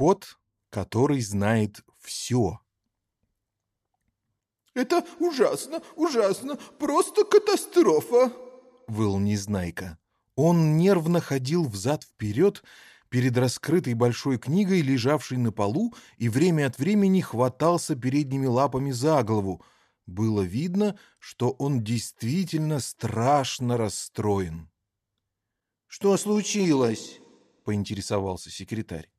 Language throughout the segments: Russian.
кот, который знает все. «Это ужасно, ужасно, просто катастрофа!» — выл Незнайка. Он нервно ходил взад-вперед перед раскрытой большой книгой, лежавшей на полу, и время от времени хватался передними лапами за голову. Было видно, что он действительно страшно расстроен. «Что случилось?» — поинтересовался секретарь.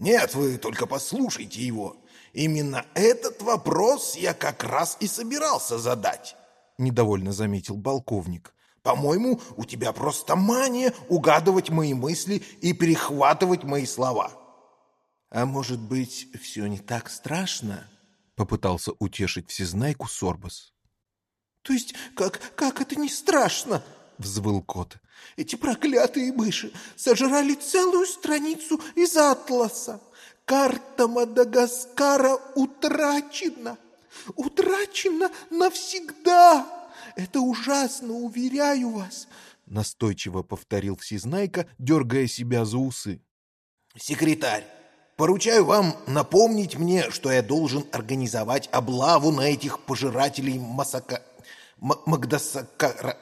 «Нет, вы только послушайте его. Именно этот вопрос я как раз и собирался задать», — недовольно заметил полковник. «По-моему, у тебя просто мания угадывать мои мысли и перехватывать мои слова». «А может быть, все не так страшно?» — попытался утешить всезнайку Сорбас. «То есть как, как это не страшно?» — взвыл кот. «Эти проклятые мыши сожрали целую страницу из атласа. Карта Мадагаскара утрачена. Утрачена навсегда. Это ужасно, уверяю вас. Настойчиво повторил Всезнайка, дергая себя за усы. Секретарь, поручаю вам напомнить мне, что я должен организовать облаву на этих пожирателей Масака... Магдасакара.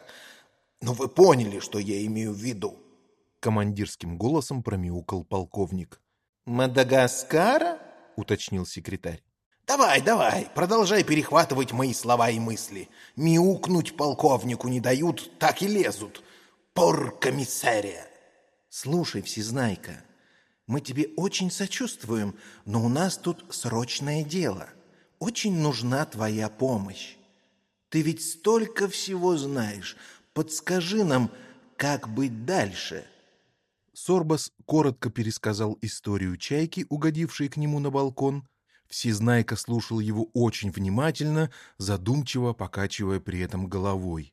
Ну, вы поняли, что я имею в виду. Командирским голосом промяукал полковник. «Мадагаскара?» — уточнил секретарь. «Давай, давай, продолжай перехватывать мои слова и мысли. Мяукнуть полковнику не дают, так и лезут. Пор комиссария!» «Слушай, Всезнайка, мы тебе очень сочувствуем, но у нас тут срочное дело. Очень нужна твоя помощь. Ты ведь столько всего знаешь. Подскажи нам, как быть дальше?» Сорбас коротко пересказал историю чайки, угодившей к нему на балкон. Всезнайка слушал его очень внимательно, задумчиво покачивая при этом головой.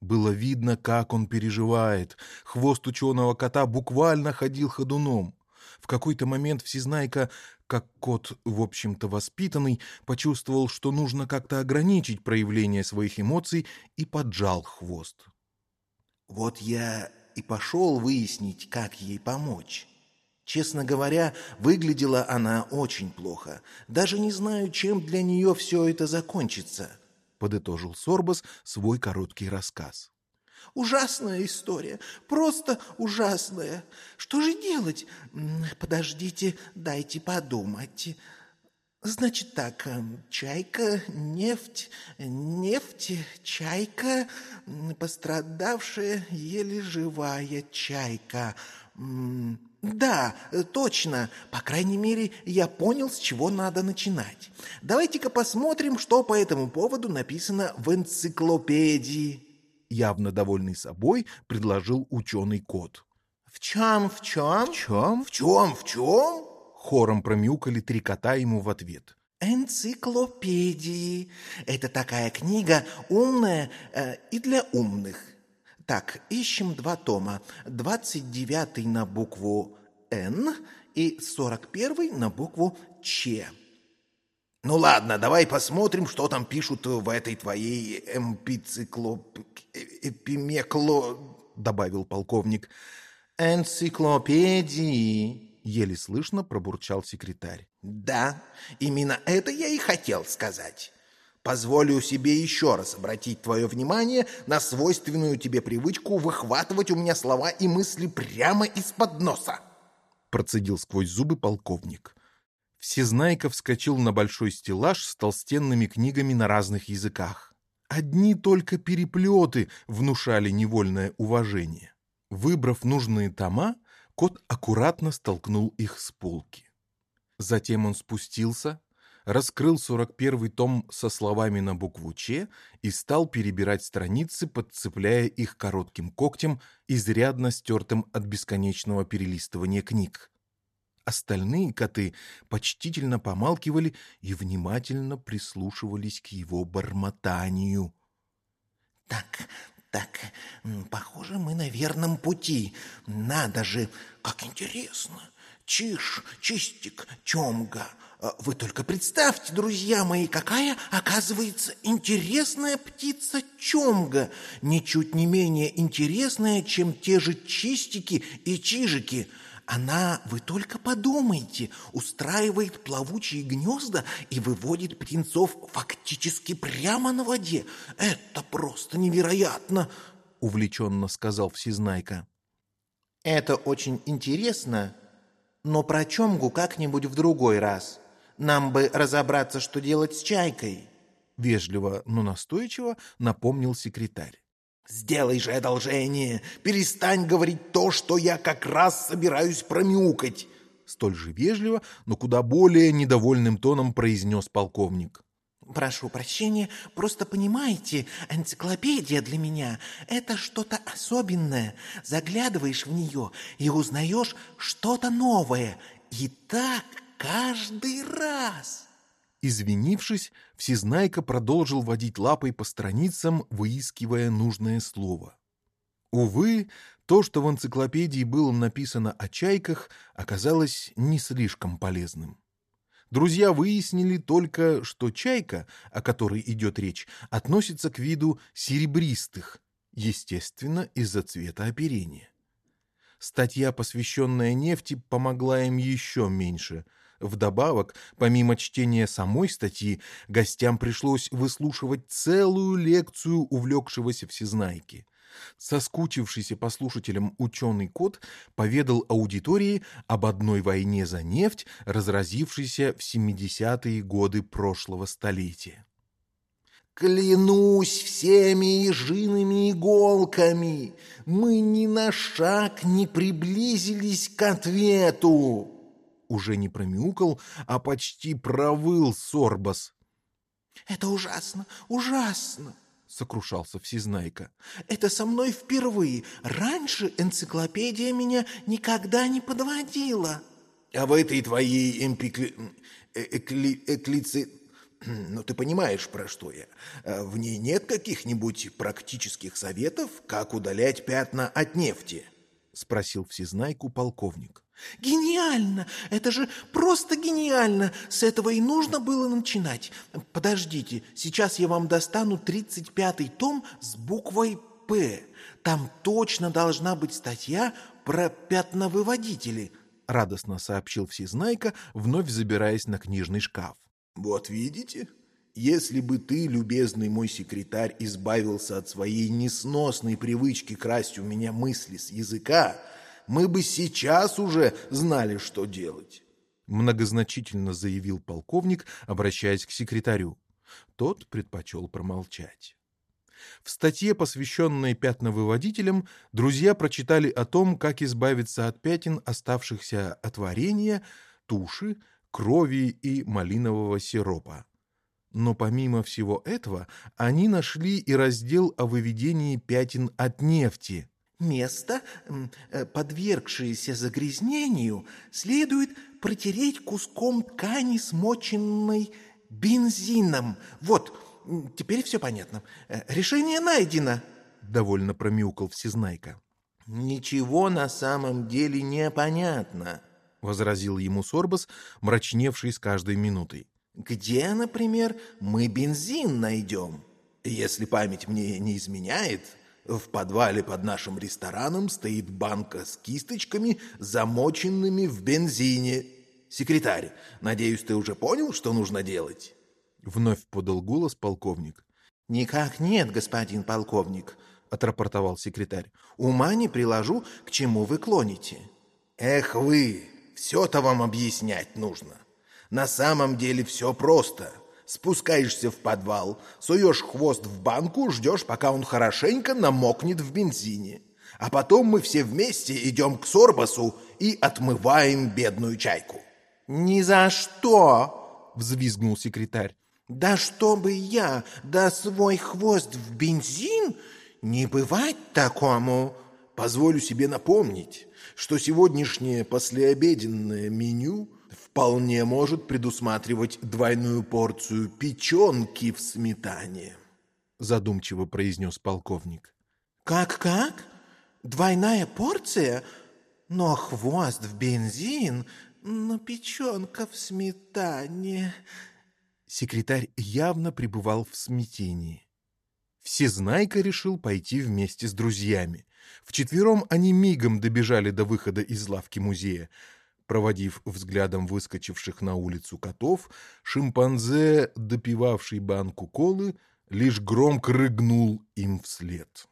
Было видно, как он переживает. Хвост ученого кота буквально ходил ходуном. В какой-то момент Всезнайка, как кот, в общем-то, воспитанный, почувствовал, что нужно как-то ограничить проявление своих эмоций и поджал хвост. «Вот я и пошел выяснить, как ей помочь. Честно говоря, выглядела она очень плохо. Даже не знаю, чем для нее все это закончится», — подытожил Сорбас свой короткий рассказ. «Ужасная история, просто ужасная. Что же делать? Подождите, дайте подумать». Значит так, чайка, нефть, нефть, чайка, пострадавшая, еле живая чайка. Да, точно. По крайней мере, я понял, с чего надо начинать. Давайте-ка посмотрим, что по этому поводу написано в энциклопедии. Явно довольный собой, предложил ученый кот. В чем, в чем? В чем? В чем, в чем? Хором промяукали три кота ему в ответ. Энциклопедии. Это такая книга умная э, и для умных. Так, ищем два тома. Двадцать девятый на букву «Н» и сорок первый на букву «Ч». Ну ладно, давай посмотрим, что там пишут в этой твоей эмпициклоп... эпимекло... добавил полковник. Энциклопедии еле слышно пробурчал секретарь. Да, именно это я и хотел сказать. Позволю себе еще раз обратить твое внимание на свойственную тебе привычку выхватывать у меня слова и мысли прямо из-под носа. Процедил сквозь зубы полковник. Всезнайка вскочил на большой стеллаж с толстенными книгами на разных языках. Одни только переплеты внушали невольное уважение. Выбрав нужные тома, Кот аккуратно столкнул их с полки. Затем он спустился, раскрыл сорок первый том со словами на букву «Ч» и стал перебирать страницы, подцепляя их коротким когтем, изрядно стертым от бесконечного перелистывания книг. Остальные коты почтительно помалкивали и внимательно прислушивались к его бормотанию. «Так, так, похоже, мы на верном пути. Надо же, как интересно. Чиж, чистик, чомга. А, вы только представьте, друзья мои, какая, оказывается, интересная птица чомга. Ничуть не менее интересная, чем те же чистики и чижики. Она, вы только подумайте, устраивает плавучие гнезда и выводит птенцов фактически прямо на воде. Это просто невероятно!» — увлеченно сказал Всезнайка. «Это очень интересно, но про Чомгу как-нибудь в другой раз. Нам бы разобраться, что делать с чайкой». Вежливо, но настойчиво напомнил секретарь. «Сделай же одолжение! Перестань говорить то, что я как раз собираюсь промяукать!» Столь же вежливо, но куда более недовольным тоном произнес полковник. «Прошу прощения, просто понимаете, энциклопедия для меня — это что-то особенное. Заглядываешь в нее и узнаешь что-то новое. И так каждый раз!» Извинившись, Всезнайка продолжил водить лапой по страницам, выискивая нужное слово. Увы, то, что в энциклопедии было написано о чайках, оказалось не слишком полезным. Друзья выяснили только, что чайка, о которой идет речь, относится к виду серебристых, естественно, из-за цвета оперения. Статья, посвященная нефти, помогла им еще меньше – Вдобавок, помимо чтения самой статьи, гостям пришлось выслушивать целую лекцию увлекшегося всезнайки. Соскучившийся по слушателям ученый кот поведал аудитории об одной войне за нефть, разразившейся в 70-е годы прошлого столетия. Клянусь всеми ежиными иголками, мы ни на шаг не приблизились к ответу уже не промяукал, а почти провыл Сорбас. «Это ужасно, ужасно!» — сокрушался Всезнайка. «Это со мной впервые. Раньше энциклопедия меня никогда не подводила». «А в этой твоей эмпикли... экли... эклици... Ну, ты понимаешь, про что я. В ней нет каких-нибудь практических советов, как удалять пятна от нефти?» — спросил Всезнайку полковник. Гениально! Это же просто гениально! С этого и нужно было начинать. Подождите, сейчас я вам достану 35-й том с буквой «П». Там точно должна быть статья про пятновыводители, — радостно сообщил Всезнайка, вновь забираясь на книжный шкаф. «Вот видите? Если бы ты, любезный мой секретарь, избавился от своей несносной привычки красть у меня мысли с языка, — мы бы сейчас уже знали, что делать. Многозначительно заявил полковник, обращаясь к секретарю. Тот предпочел промолчать. В статье, посвященной пятновыводителям, друзья прочитали о том, как избавиться от пятен, оставшихся от варенья, туши, крови и малинового сиропа. Но помимо всего этого, они нашли и раздел о выведении пятен от нефти – Место, э, подвергшееся загрязнению, следует протереть куском ткани, смоченной бензином. Вот, теперь все понятно. Э, решение найдено. Довольно промяукал Всезнайка. Ничего на самом деле не понятно, возразил ему Сорбас, мрачневший с каждой минутой. Где, например, мы бензин найдем? Если память мне не изменяет, в подвале под нашим рестораном стоит банка с кисточками, замоченными в бензине. Секретарь, надеюсь, ты уже понял, что нужно делать?» Вновь подал голос полковник. «Никак нет, господин полковник», — отрапортовал секретарь. «Ума не приложу, к чему вы клоните». «Эх вы, все-то вам объяснять нужно. На самом деле все просто. Спускаешься в подвал, суешь хвост в банку, ждешь, пока он хорошенько намокнет в бензине. А потом мы все вместе идем к Сорбасу и отмываем бедную чайку. «Ни за что!» — взвизгнул секретарь. «Да чтобы я, да свой хвост в бензин? Не бывать такому!» Позволю себе напомнить, что сегодняшнее послеобеденное меню вполне может предусматривать двойную порцию печенки в сметане», — задумчиво произнес полковник. «Как-как? Двойная порция? Но хвост в бензин, но печенка в сметане...» Секретарь явно пребывал в смятении. Всезнайка решил пойти вместе с друзьями. Вчетвером они мигом добежали до выхода из лавки музея. Проводив взглядом выскочивших на улицу котов, шимпанзе, допивавший банку колы, лишь громко рыгнул им вслед.